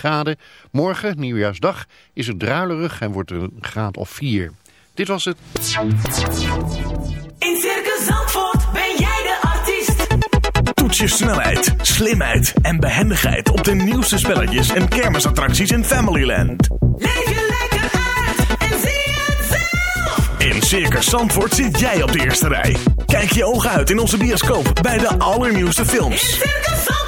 graden. Morgen, nieuwjaarsdag, is het druilerig en wordt er een graad of 4. Dit was het. In Circus Zandvoort ben jij de artiest. Toets je snelheid, slimheid en behendigheid op de nieuwste spelletjes en kermisattracties in Familyland. Leef je lekker uit en zie het zelf. In Circus Zandvoort zit jij op de eerste rij. Kijk je ogen uit in onze bioscoop bij de allernieuwste In films. Circus Zandvoort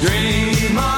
Dream on,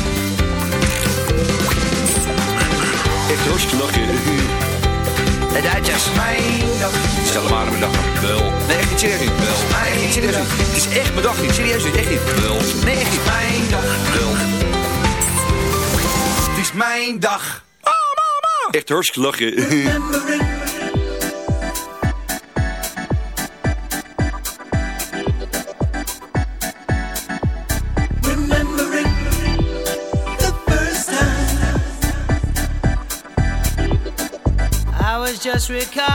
Echt hartstikke lachen. De Duitsers. Mijn dag. Stel maar mijn dag. Wel. Nee, echt niet serieus niet. Wel. Nee, echt niet serieus niet. Het is echt mijn dag niet. Serieus niet. Echt niet. Wel. Nee, echt niet. Mijn dag. Wel. Het is mijn dag. Echt hartstikke lachen. trick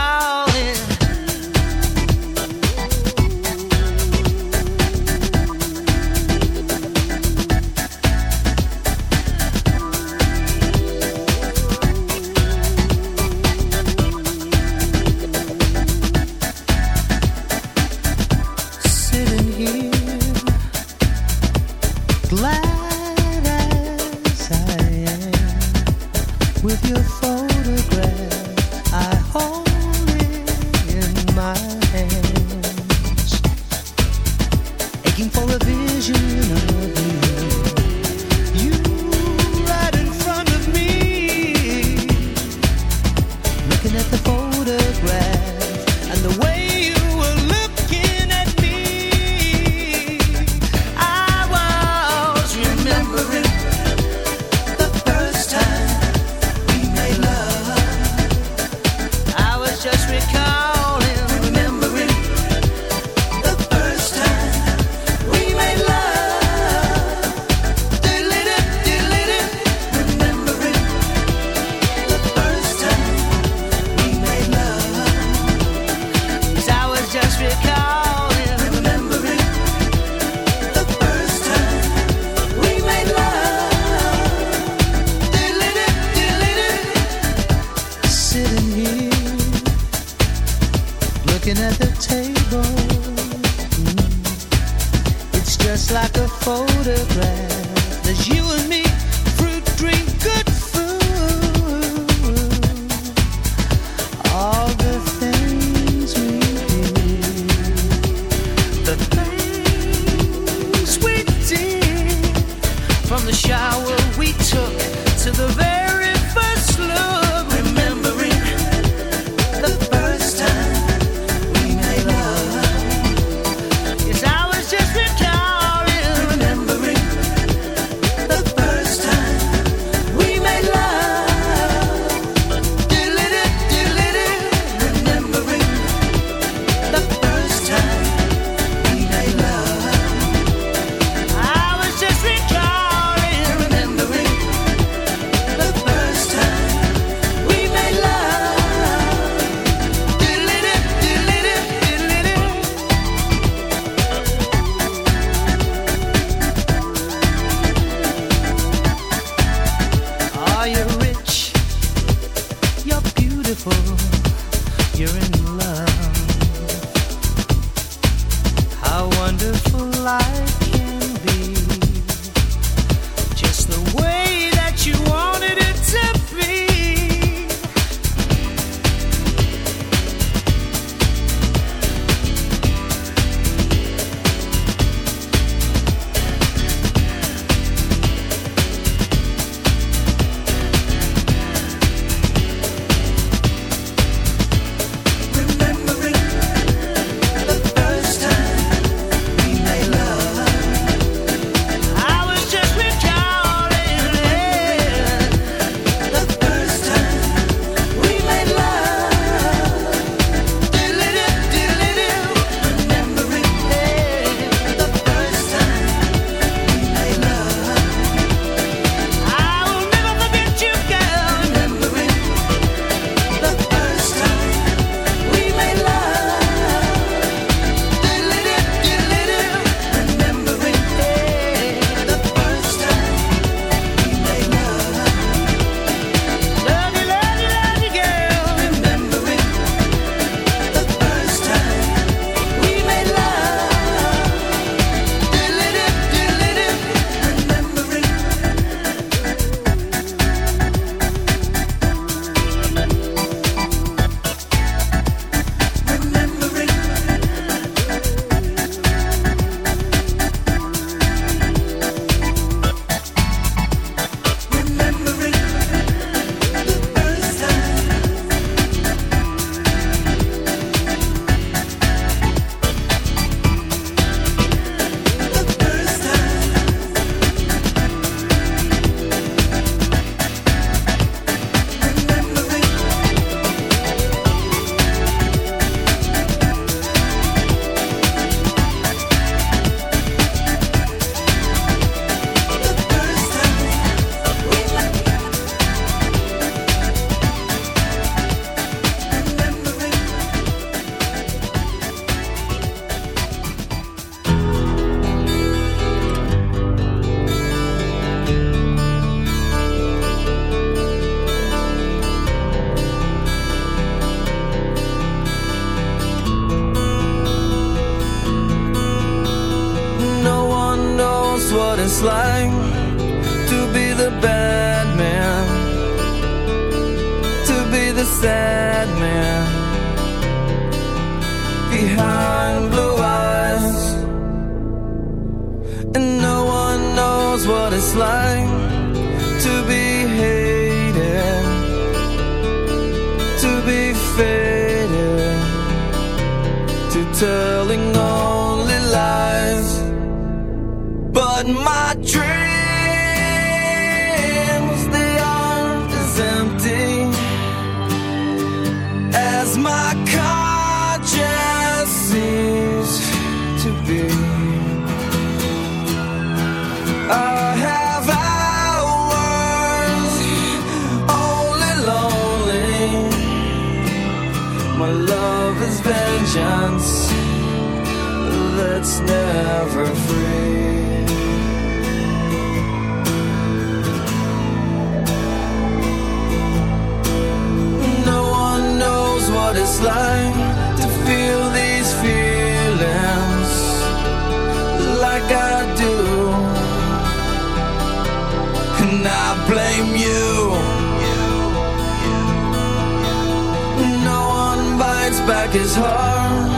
back is hard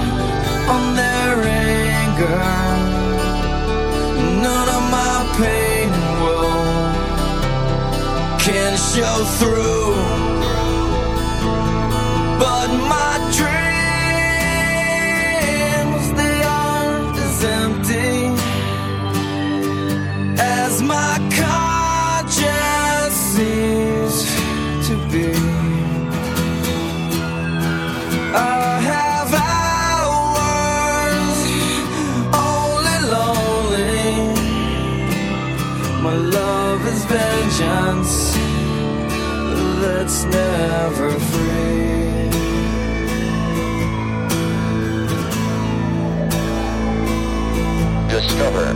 on their anger. None of my pain will can show through. It's never free. Discover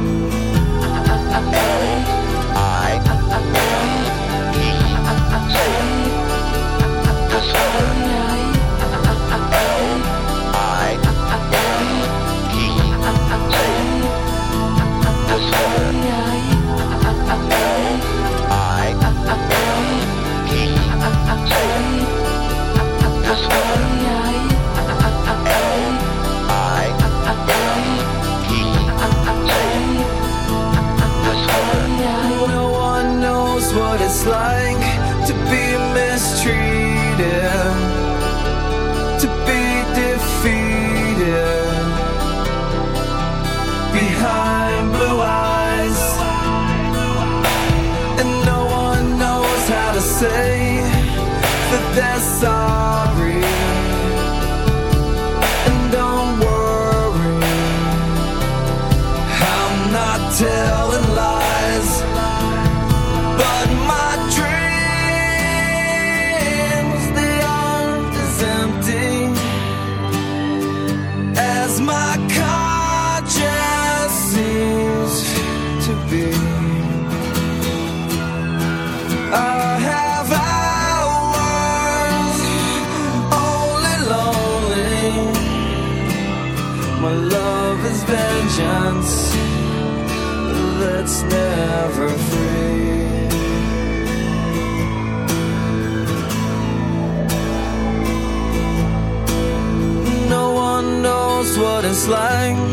not telling ever free. No one knows what it's like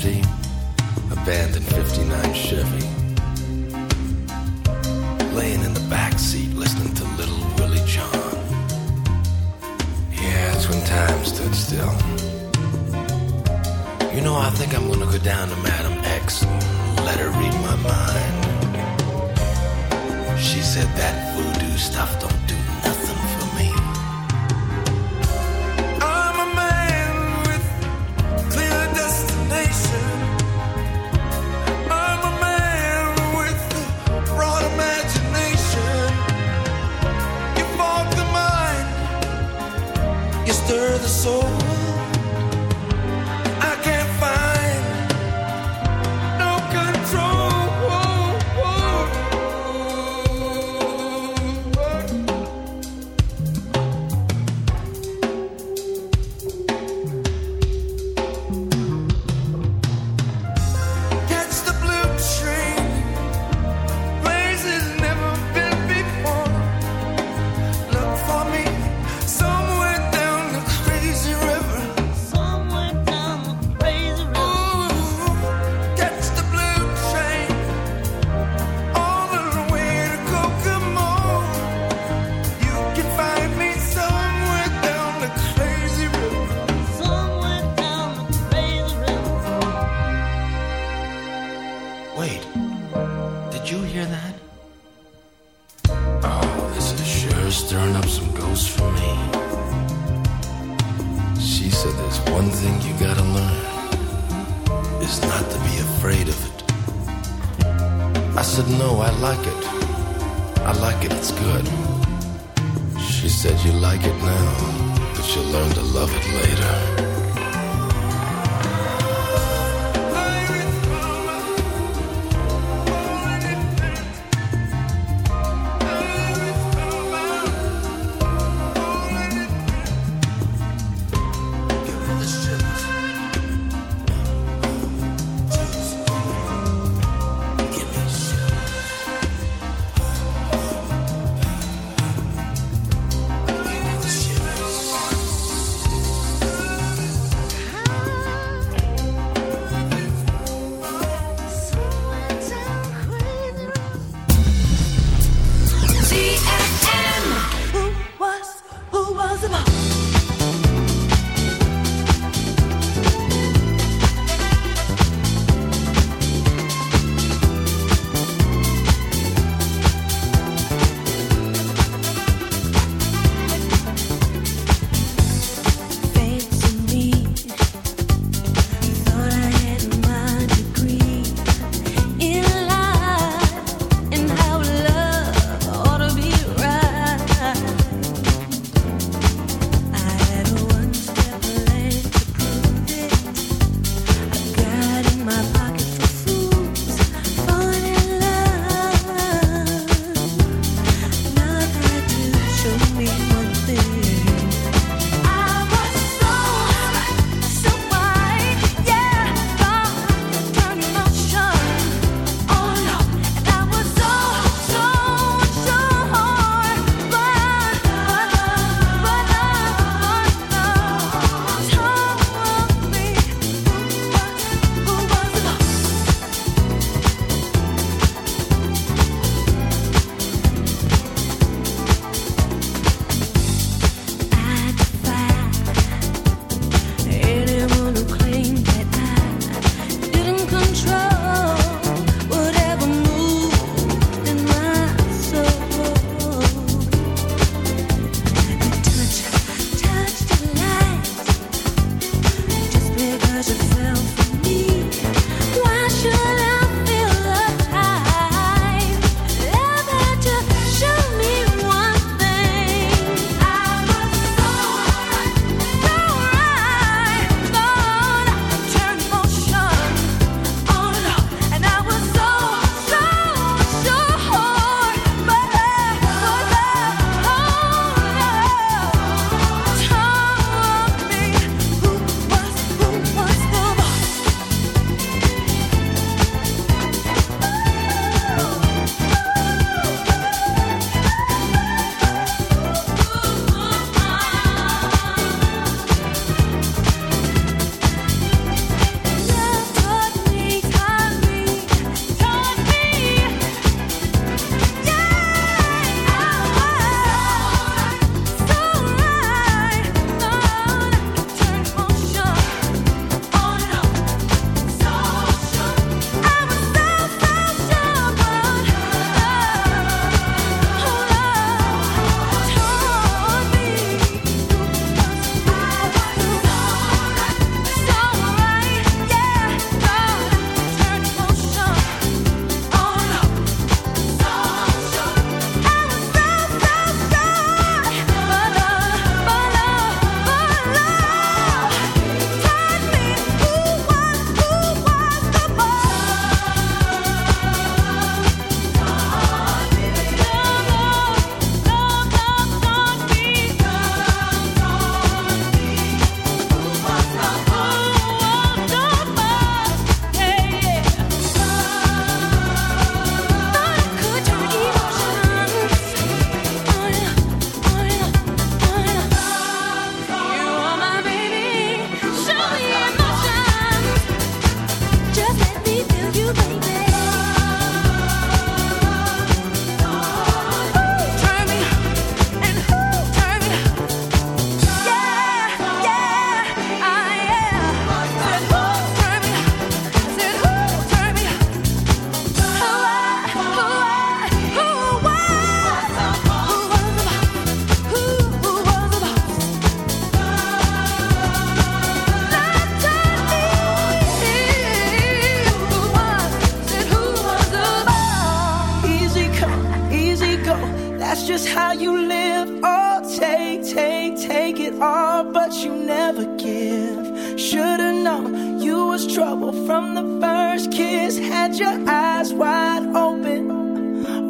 dream.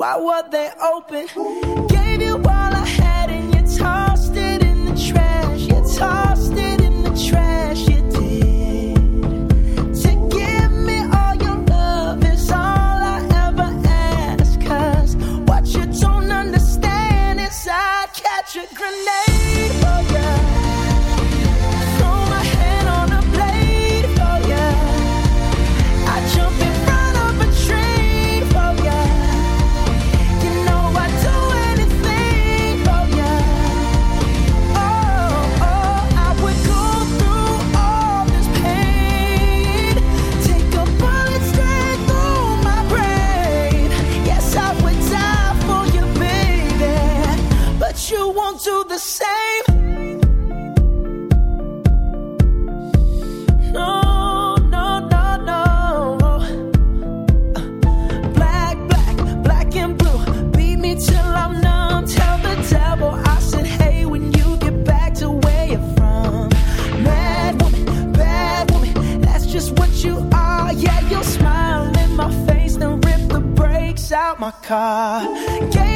Why were they open. car. Yeah.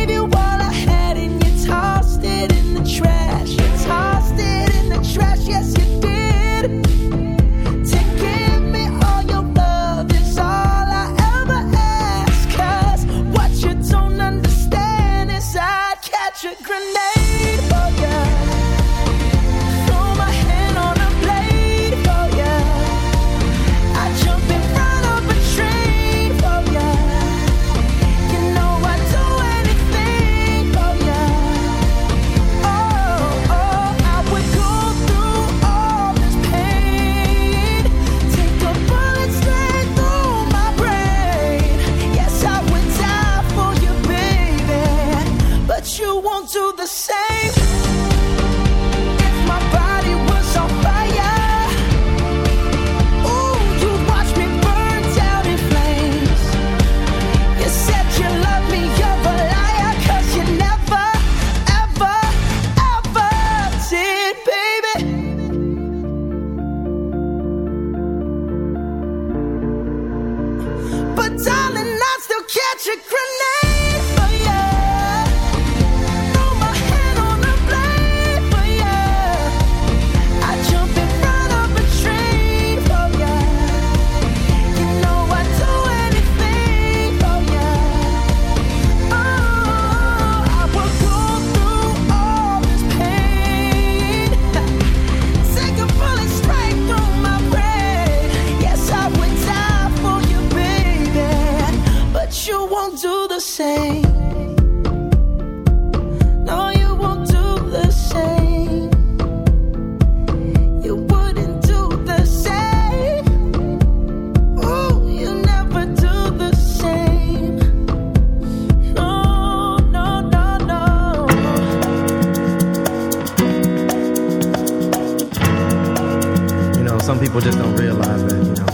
people just don't realize that, you know.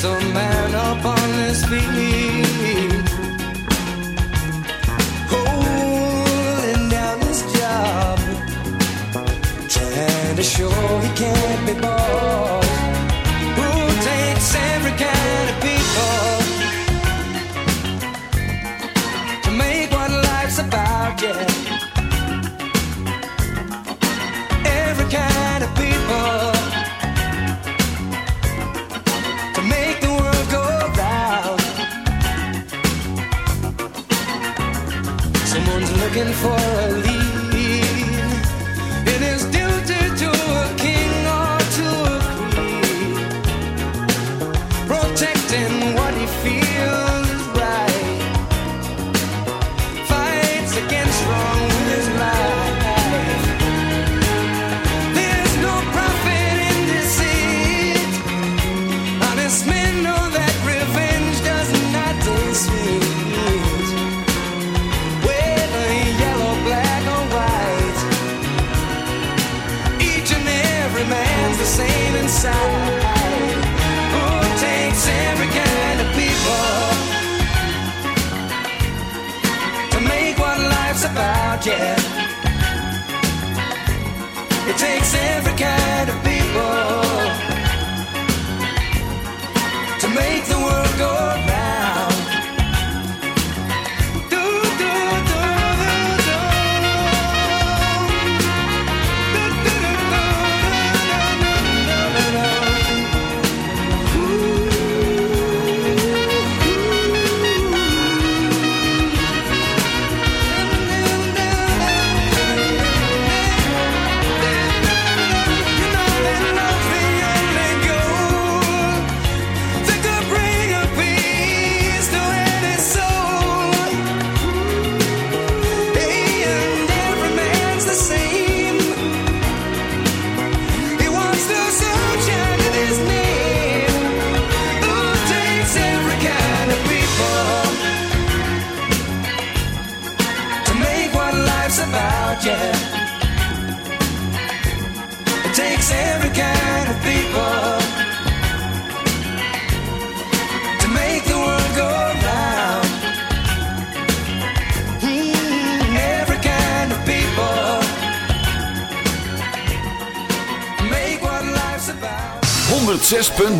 Some man up on his feet.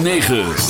9.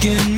looking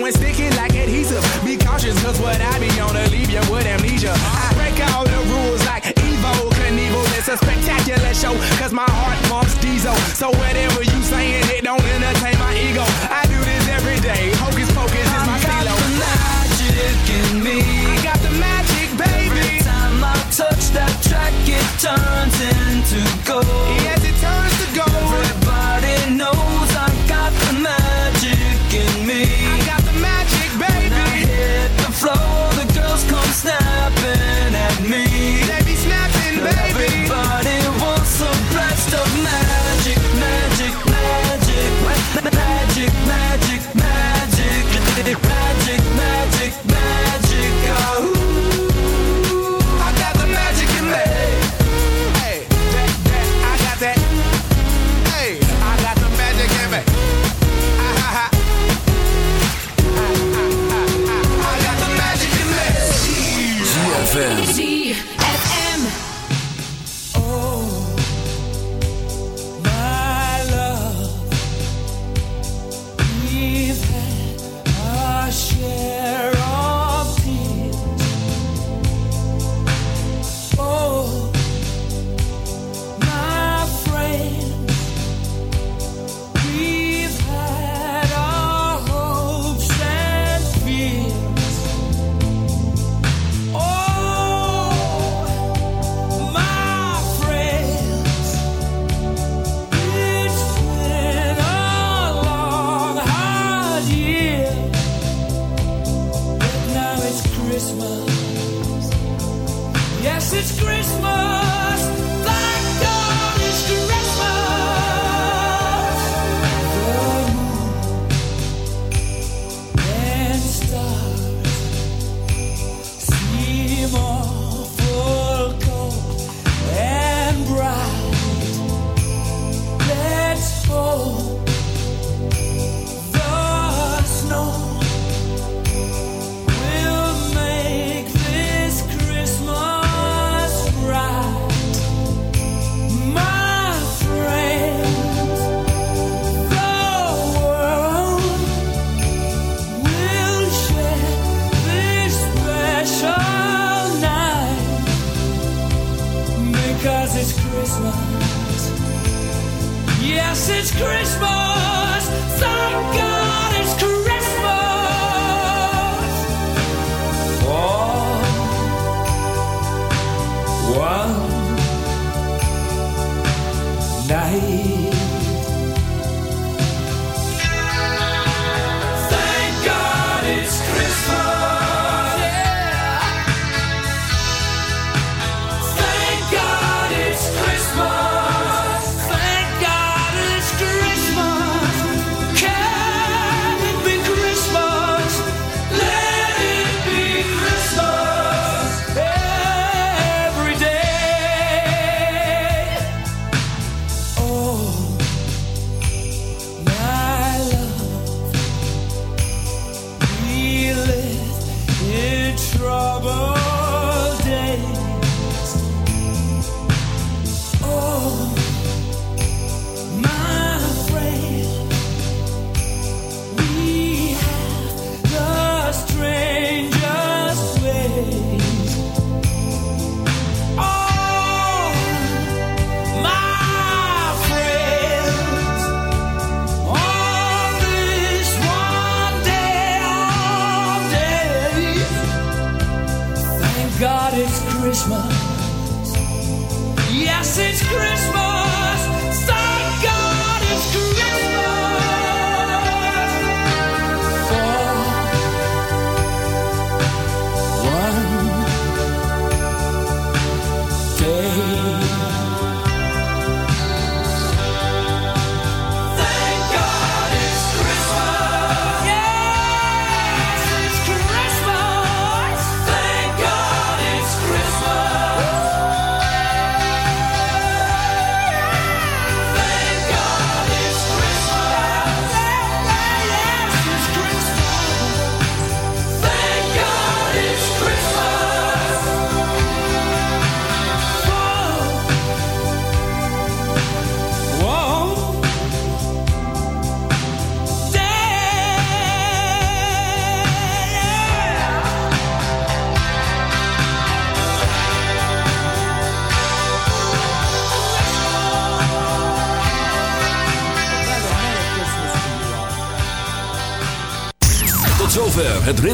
going sticky like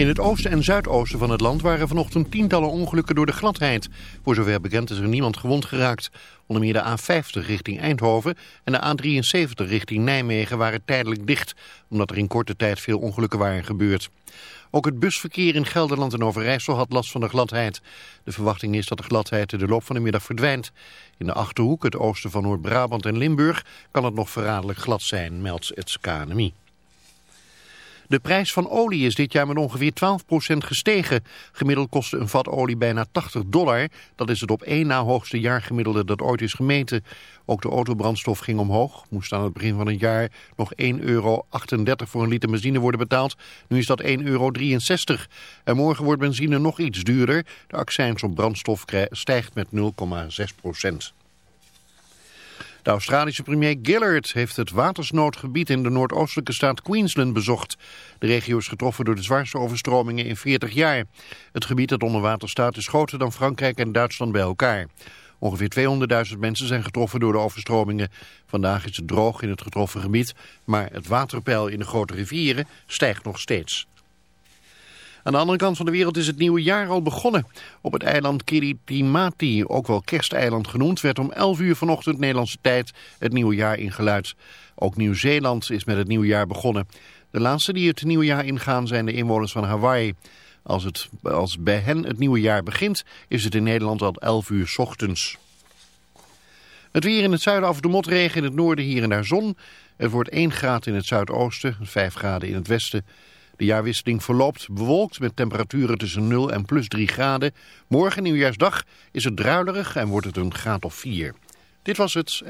In het oosten en zuidoosten van het land waren vanochtend tientallen ongelukken door de gladheid. Voor zover bekend is er niemand gewond geraakt. Onder meer de A50 richting Eindhoven en de A73 richting Nijmegen waren tijdelijk dicht... omdat er in korte tijd veel ongelukken waren gebeurd. Ook het busverkeer in Gelderland en Overijssel had last van de gladheid. De verwachting is dat de gladheid in de loop van de middag verdwijnt. In de Achterhoek, het oosten van Noord-Brabant en Limburg... kan het nog verraderlijk glad zijn, meldt het KNMI. De prijs van olie is dit jaar met ongeveer 12% gestegen. Gemiddeld kostte een vat olie bijna 80 dollar. Dat is het op één na hoogste jaargemiddelde dat ooit is gemeten. Ook de autobrandstof ging omhoog. Moest aan het begin van het jaar nog 1,38 euro voor een liter benzine worden betaald. Nu is dat 1,63 euro. En morgen wordt benzine nog iets duurder. De accijns op brandstof stijgt met 0,6%. De Australische premier Gillard heeft het watersnoodgebied in de noordoostelijke staat Queensland bezocht. De regio is getroffen door de zwaarste overstromingen in 40 jaar. Het gebied dat onder water staat is groter dan Frankrijk en Duitsland bij elkaar. Ongeveer 200.000 mensen zijn getroffen door de overstromingen. Vandaag is het droog in het getroffen gebied, maar het waterpeil in de grote rivieren stijgt nog steeds. Aan de andere kant van de wereld is het nieuwe jaar al begonnen. Op het eiland Kiritimati, ook wel kersteiland genoemd, werd om 11 uur vanochtend Nederlandse tijd het nieuwe jaar ingeluid. Ook Nieuw-Zeeland is met het nieuwe jaar begonnen. De laatste die het nieuwe jaar ingaan zijn de inwoners van Hawaii. Als, het, als bij hen het nieuwe jaar begint, is het in Nederland al 11 uur ochtends. Het weer in het zuiden af de motregen, in het noorden hier en daar zon. Het wordt 1 graad in het zuidoosten, 5 graden in het westen. De jaarwisseling verloopt bewolkt met temperaturen tussen 0 en plus 3 graden. Morgen nieuwjaarsdag is het druilerig en wordt het een graad of 4. Dit was het.